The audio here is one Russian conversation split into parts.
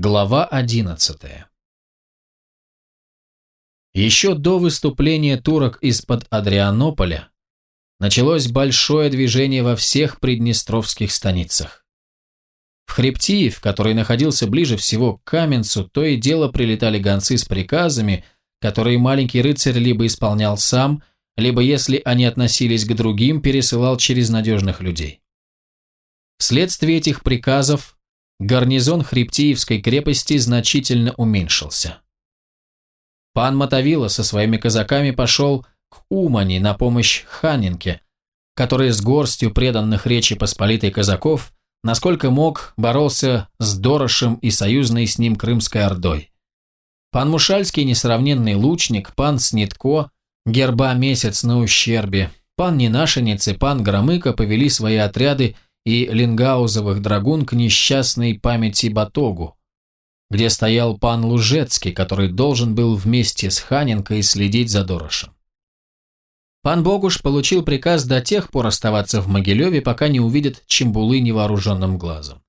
Глава 11 Еще до выступления турок из-под Адрианополя началось большое движение во всех приднестровских станицах. В Хребтиев, который находился ближе всего к Каменцу, то и дело прилетали гонцы с приказами, которые маленький рыцарь либо исполнял сам, либо, если они относились к другим, пересылал через надежных людей. Вследствие этих приказов гарнизон Хребтиевской крепости значительно уменьшился. Пан Мотовила со своими казаками пошел к Умани на помощь Ханинке, который с горстью преданных Речи Посполитой казаков, насколько мог, боролся с Дорошем и союзной с ним Крымской Ордой. Пан Мушальский несравненный лучник, пан Снитко, герба месяц на ущербе, пан Ненашенец и пан Громыко повели свои отряды и лингаузовых драгун к несчастной памяти Батогу, где стоял пан Лужецкий, который должен был вместе с Ханенко следить за Дорошем. Пан Богуш получил приказ до тех пор оставаться в Могилеве, пока не увидит Чембулы невооруженным глазом.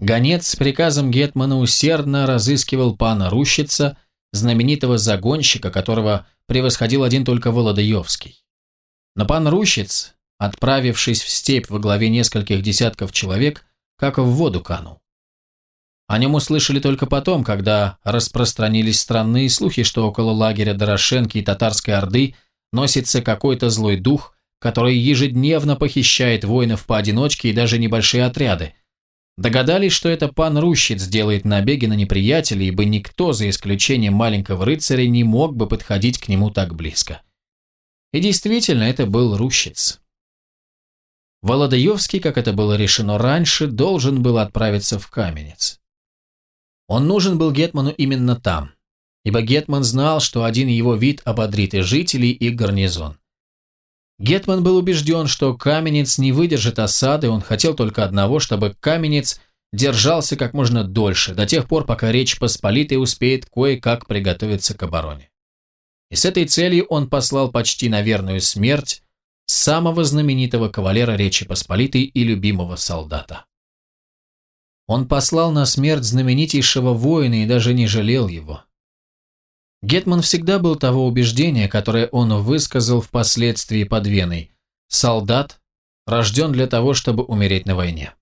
Гонец с приказом Гетмана усердно разыскивал пана Рущица, знаменитого загонщика, которого превосходил один только Володаевский. Но пан Рущиц, отправившись в степь во главе нескольких десятков человек, как в воду канул. О нем услышали только потом, когда распространились странные слухи, что около лагеря Дорошенки и Татарской Орды носится какой-то злой дух, который ежедневно похищает воинов поодиночке и даже небольшие отряды. Догадались, что это пан Рущиц делает набеги на неприятелей, ибо никто, за исключением маленького рыцаря, не мог бы подходить к нему так близко. И действительно, это был Рущиц. Володаевский, как это было решено раньше, должен был отправиться в Каменец. Он нужен был Гетману именно там, ибо Гетман знал, что один его вид ободрит и жителей, и гарнизон. Гетман был убежден, что Каменец не выдержит осады, он хотел только одного, чтобы Каменец держался как можно дольше, до тех пор, пока Речь Посполитой успеет кое-как приготовиться к обороне. И с этой целью он послал почти на верную смерть самого знаменитого кавалера Речи Посполитой и любимого солдата. Он послал на смерть знаменитейшего воина и даже не жалел его. Гетман всегда был того убеждения, которое он высказал впоследствии под Веной. Солдат рожден для того, чтобы умереть на войне.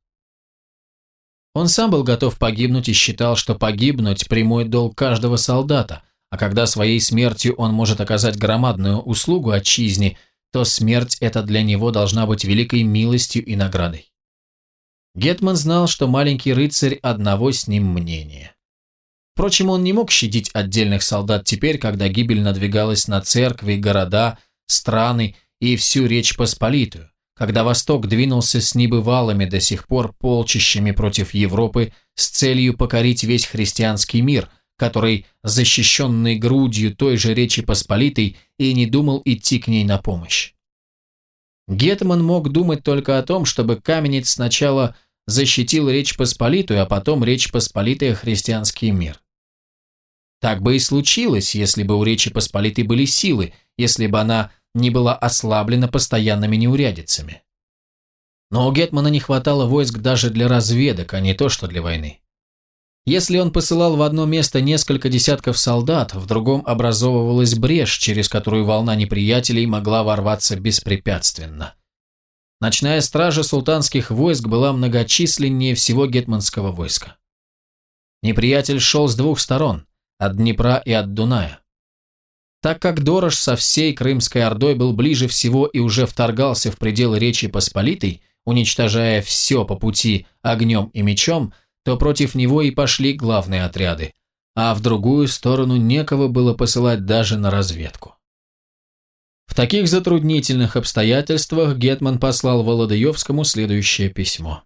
Он сам был готов погибнуть и считал, что погибнуть – прямой долг каждого солдата, а когда своей смертью он может оказать громадную услугу отчизне – то смерть эта для него должна быть великой милостью и наградой. Гетман знал, что маленький рыцарь одного с ним мнения. Впрочем, он не мог щадить отдельных солдат теперь, когда гибель надвигалась на церкви, города, страны и всю Речь Посполитую, когда Восток двинулся с небывалыми до сих пор полчищами против Европы с целью покорить весь христианский мир – который, защищенный грудью той же Речи Посполитой, и не думал идти к ней на помощь. Гетман мог думать только о том, чтобы Каменец сначала защитил Речь Посполитую, а потом Речь Посполитая христианский мир. Так бы и случилось, если бы у Речи Посполитой были силы, если бы она не была ослаблена постоянными неурядицами. Но у Гетмана не хватало войск даже для разведок, а не то что для войны. Если он посылал в одно место несколько десятков солдат, в другом образовывалась брешь, через которую волна неприятелей могла ворваться беспрепятственно. Ночная стража султанских войск была многочисленнее всего гетманского войска. Неприятель шел с двух сторон, от Днепра и от Дуная. Так как Дорож со всей Крымской Ордой был ближе всего и уже вторгался в пределы Речи Посполитой, уничтожая все по пути огнем и мечом, то против него и пошли главные отряды, а в другую сторону некого было посылать даже на разведку. В таких затруднительных обстоятельствах Гетман послал Володаевскому следующее письмо.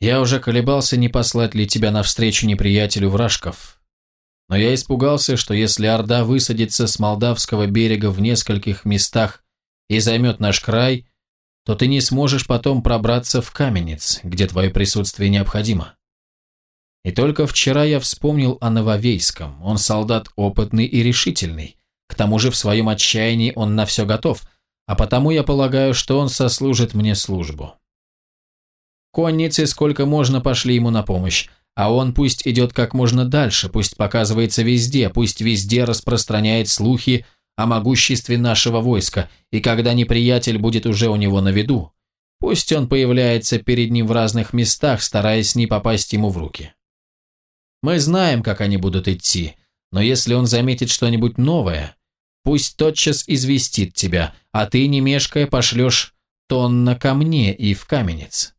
«Я уже колебался, не послать ли тебя навстречу неприятелю вражков, но я испугался, что если Орда высадится с Молдавского берега в нескольких местах и займет наш край, то ты не сможешь потом пробраться в Каменец, где твое присутствие необходимо. И только вчера я вспомнил о Нововейском. Он солдат опытный и решительный. К тому же в своем отчаянии он на все готов, а потому я полагаю, что он сослужит мне службу. Конницы сколько можно пошли ему на помощь, а он пусть идет как можно дальше, пусть показывается везде, пусть везде распространяет слухи о могуществе нашего войска, и когда неприятель будет уже у него на виду, пусть он появляется перед ним в разных местах, стараясь не попасть ему в руки. Мы знаем, как они будут идти, но если он заметит что-нибудь новое, пусть тотчас известит тебя, а ты, не мешкая, пошлешь тонна ко мне и в каменец.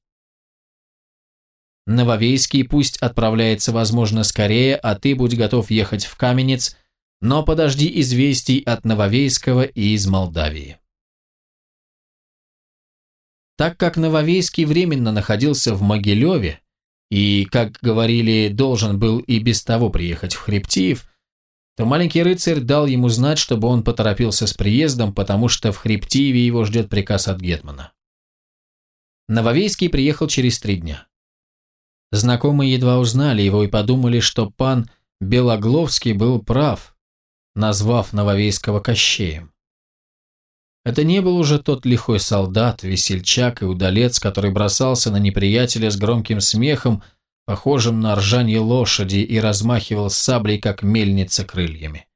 Нововейский пусть отправляется, возможно, скорее, а ты будь готов ехать в каменец, но подожди известий от Нововейского и из Молдавии. Так как Нововейский временно находился в Могилеве и, как говорили, должен был и без того приехать в Хребтиев, то маленький рыцарь дал ему знать, чтобы он поторопился с приездом, потому что в Хребтиеве его ждет приказ от Гетмана. Нововейский приехал через три дня. Знакомые едва узнали его и подумали, что пан Белогловский был прав, назвав Нововейского Кощеем. Это не был уже тот лихой солдат, весельчак и удалец, который бросался на неприятеля с громким смехом, похожим на ржанье лошади, и размахивал саблей, как мельница крыльями.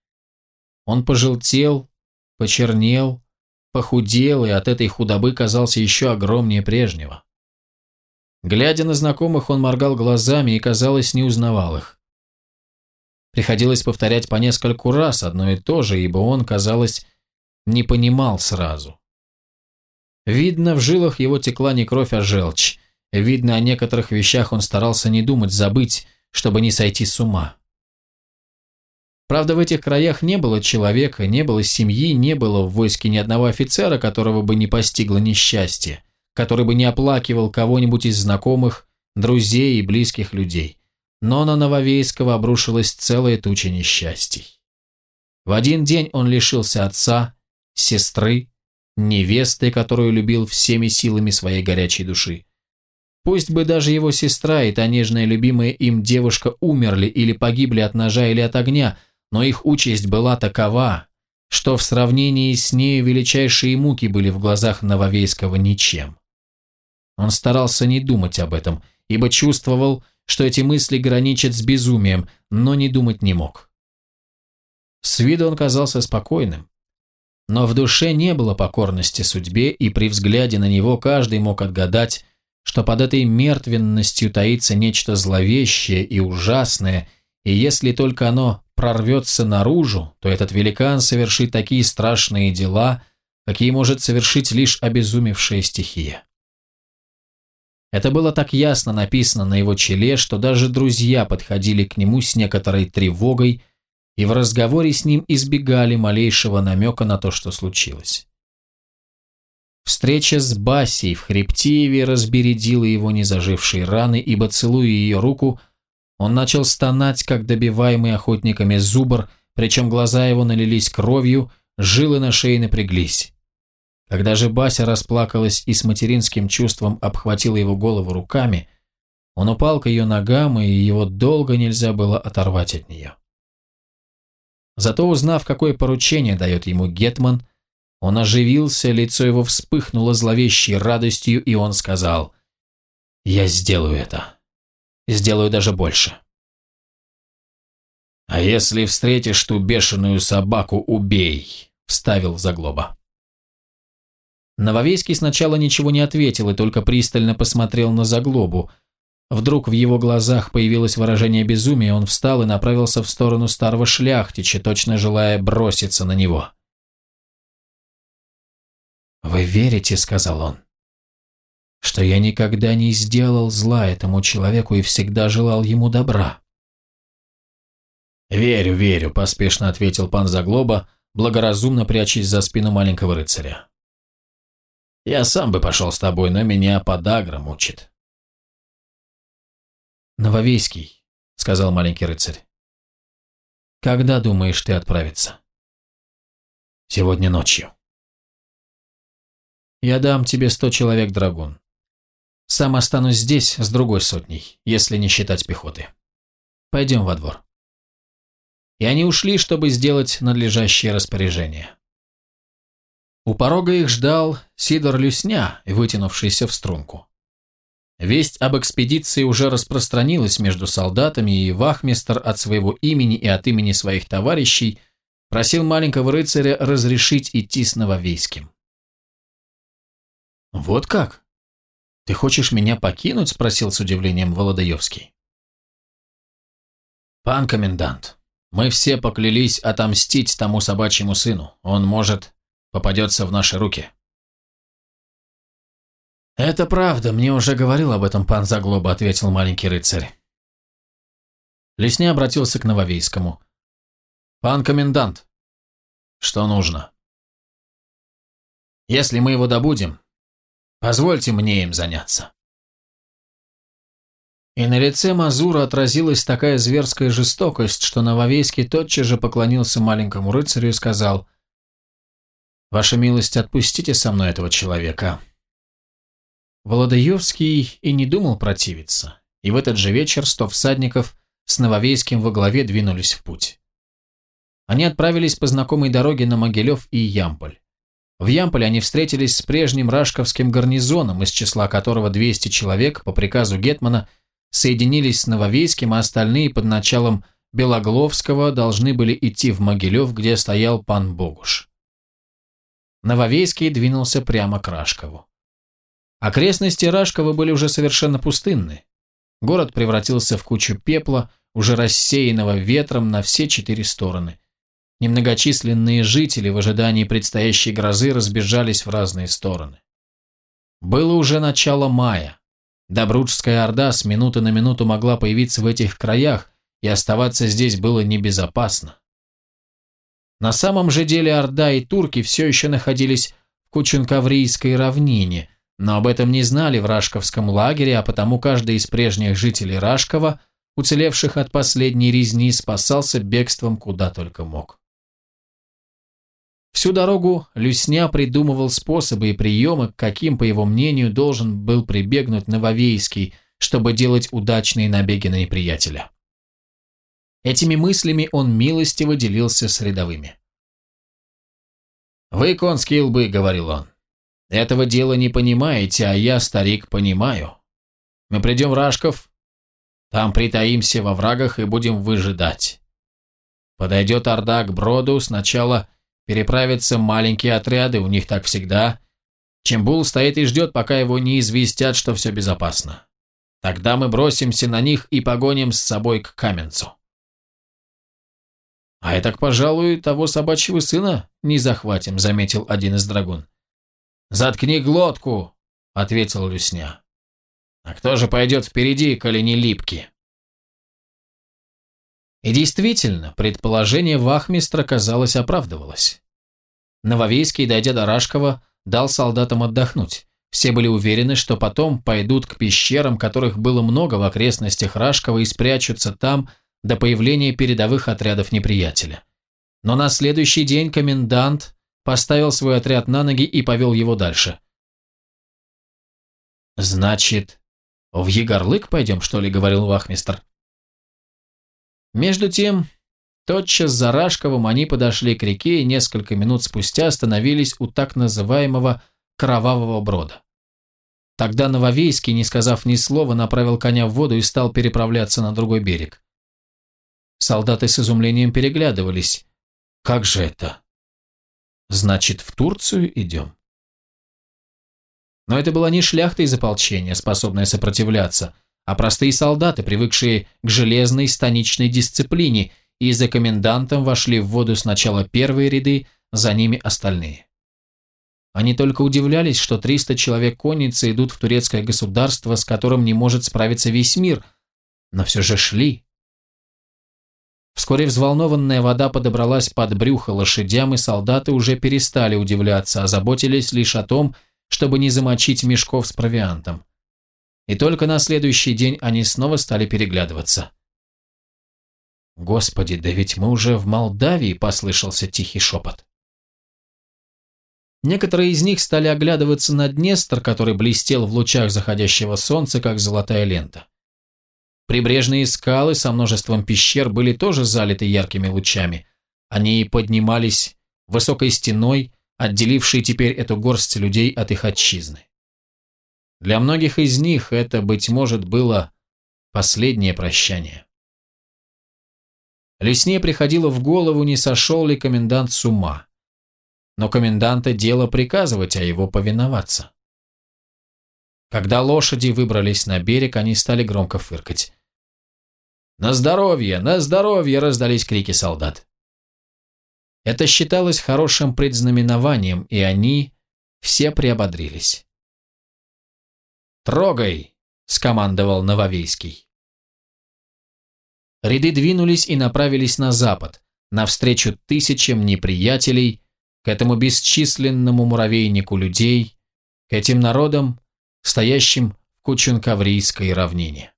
Он пожелтел, почернел, похудел и от этой худобы казался еще огромнее прежнего. Глядя на знакомых, он моргал глазами и, казалось, не узнавал их. Приходилось повторять по нескольку раз одно и то же, ибо он, казалось, не понимал сразу. Видно, в жилах его текла не кровь, а желчь. Видно, о некоторых вещах он старался не думать, забыть, чтобы не сойти с ума. Правда, в этих краях не было человека, не было семьи, не было в войске ни одного офицера, которого бы не постигло несчастье который бы не оплакивал кого-нибудь из знакомых, друзей и близких людей. Но на Нововейского обрушилась целая туча несчастий. В один день он лишился отца, сестры, невесты, которую любил всеми силами своей горячей души. Пусть бы даже его сестра и та нежная любимая им девушка умерли или погибли от ножа или от огня, но их участь была такова, что в сравнении с нею величайшие муки были в глазах Нововейского ничем. Он старался не думать об этом, ибо чувствовал, что эти мысли граничат с безумием, но не думать не мог. С виду он казался спокойным, но в душе не было покорности судьбе, и при взгляде на него каждый мог отгадать, что под этой мертвенностью таится нечто зловещее и ужасное, и если только оно прорвется наружу, то этот великан совершит такие страшные дела, какие может совершить лишь обезумевшая стихия. Это было так ясно написано на его челе, что даже друзья подходили к нему с некоторой тревогой и в разговоре с ним избегали малейшего намека на то, что случилось. Встреча с Басей в Хребтиеве разбередила его незажившие раны, ибо, целуя ее руку, он начал стонать, как добиваемый охотниками зубр, причем глаза его налились кровью, жилы на шее напряглись. Когда же Бася расплакалась и с материнским чувством обхватила его голову руками, он упал к ее ногам, и его долго нельзя было оторвать от нее. Зато узнав, какое поручение дает ему Гетман, он оживился, лицо его вспыхнуло зловещей радостью, и он сказал, «Я сделаю это. Сделаю даже больше». «А если встретишь ту бешеную собаку, убей», — вставил Заглоба. Нововейский сначала ничего не ответил и только пристально посмотрел на заглобу. Вдруг в его глазах появилось выражение безумия, он встал и направился в сторону старого шляхтича, точно желая броситься на него. «Вы верите, — сказал он, — что я никогда не сделал зла этому человеку и всегда желал ему добра?» «Верю, верю», — поспешно ответил пан Заглоба, благоразумно прячась за спину маленького рыцаря. Я сам бы пошел с тобой, но меня подагра мучит. «Нововейский», — сказал маленький рыцарь. «Когда думаешь ты отправиться?» «Сегодня ночью». «Я дам тебе сто человек, драгун. Сам останусь здесь с другой сотней, если не считать пехоты. Пойдем во двор». И они ушли, чтобы сделать надлежащее распоряжение. У порога их ждал Сидор Люсня, вытянувшийся в струнку. Весть об экспедиции уже распространилась между солдатами, и вахмистр от своего имени и от имени своих товарищей просил маленького рыцаря разрешить идти с Нововейским. «Вот как? Ты хочешь меня покинуть?» – спросил с удивлением Володаевский. «Пан комендант, мы все поклялись отомстить тому собачьему сыну. Он, может, попадется в наши руки». «Это правда, мне уже говорил об этом пан Заглоба», — ответил маленький рыцарь. Лесня обратился к Нововейскому. «Пан комендант, что нужно?» «Если мы его добудем, позвольте мне им заняться». И на лице Мазура отразилась такая зверская жестокость, что Нововейский тотчас же поклонился маленькому рыцарю и сказал, «Ваша милость, отпустите со мной этого человека. Володаевский и не думал противиться, и в этот же вечер сто всадников с Нововейским во главе двинулись в путь. Они отправились по знакомой дороге на Могилев и Ямполь. В Ямполе они встретились с прежним рашковским гарнизоном, из числа которого 200 человек по приказу Гетмана соединились с Нововейским, а остальные под началом Белогловского должны были идти в Могилев, где стоял пан Богуш. Нововейский двинулся прямо к Рашкову. Окрестности Рашкова были уже совершенно пустынны. Город превратился в кучу пепла, уже рассеянного ветром на все четыре стороны. Немногочисленные жители в ожидании предстоящей грозы разбежались в разные стороны. Было уже начало мая. Добруджская орда с минуты на минуту могла появиться в этих краях, и оставаться здесь было небезопасно. На самом же деле Орда и турки все еще находились в Кучункаврийской равнине – но об этом не знали в Рашковском лагере, а потому каждый из прежних жителей Рашкова, уцелевших от последней резни, спасался бегством куда только мог. Всю дорогу Люсня придумывал способы и приемы, к каким, по его мнению, должен был прибегнуть Нововейский, чтобы делать удачные набеги на неприятеля. Этими мыслями он милостиво делился с рядовыми. «Вы конские лбы», — говорил он. Этого дела не понимаете, а я, старик, понимаю. Мы придем в Рашков, там притаимся во врагах и будем выжидать. Подойдет Орда к броду, сначала переправятся маленькие отряды, у них так всегда. Чембул стоит и ждет, пока его не известят, что все безопасно. Тогда мы бросимся на них и погоним с собой к Каменцу. «А я так, пожалуй, того собачьего сына не захватим», — заметил один из драгун. «Заткни глотку!» — ответил Люсня. «А кто же пойдет впереди, коли не липки?» И действительно, предположение вахмистра, казалось, оправдывалось. Нововейский, дойдя до Рашкова, дал солдатам отдохнуть. Все были уверены, что потом пойдут к пещерам, которых было много в окрестностях Рашкова, и спрячутся там до появления передовых отрядов неприятеля. Но на следующий день комендант поставил свой отряд на ноги и повел его дальше. «Значит, в Егорлык пойдем, что ли?» — говорил вахмистр. Между тем, тотчас за Рашковым они подошли к реке и несколько минут спустя остановились у так называемого Кровавого Брода. Тогда Нововейский, не сказав ни слова, направил коня в воду и стал переправляться на другой берег. Солдаты с изумлением переглядывались. «Как же это? Значит, в Турцию идем? Но это была не шляхта из ополчения, способная сопротивляться, а простые солдаты, привыкшие к железной станичной дисциплине, и за комендантом вошли в воду сначала первые ряды, за ними остальные. Они только удивлялись, что 300 человек конницы идут в турецкое государство, с которым не может справиться весь мир, но все же шли, Вскоре взволнованная вода подобралась под брюхо лошадям, и солдаты уже перестали удивляться, а заботились лишь о том, чтобы не замочить мешков с провиантом. И только на следующий день они снова стали переглядываться. «Господи, да ведь мы уже в Молдавии!» – послышался тихий шепот. Некоторые из них стали оглядываться на Днестр, который блестел в лучах заходящего солнца, как золотая лента. Прибрежные скалы со множеством пещер были тоже залиты яркими лучами. Они поднимались высокой стеной, отделившей теперь эту горсть людей от их отчизны. Для многих из них это, быть может, было последнее прощание. Лесне приходило в голову, не сошел ли комендант с ума. Но коменданта дело приказывать, а его повиноваться. Когда лошади выбрались на берег, они стали громко фыркать. «На здоровье! На здоровье!» – раздались крики солдат. Это считалось хорошим предзнаменованием, и они все приободрились. «Трогай!» – скомандовал Нововейский. Ряды двинулись и направились на запад, навстречу тысячам неприятелей, к этому бесчисленному муравейнику людей, к этим народам, стоящим в Кучункаврийской равнине.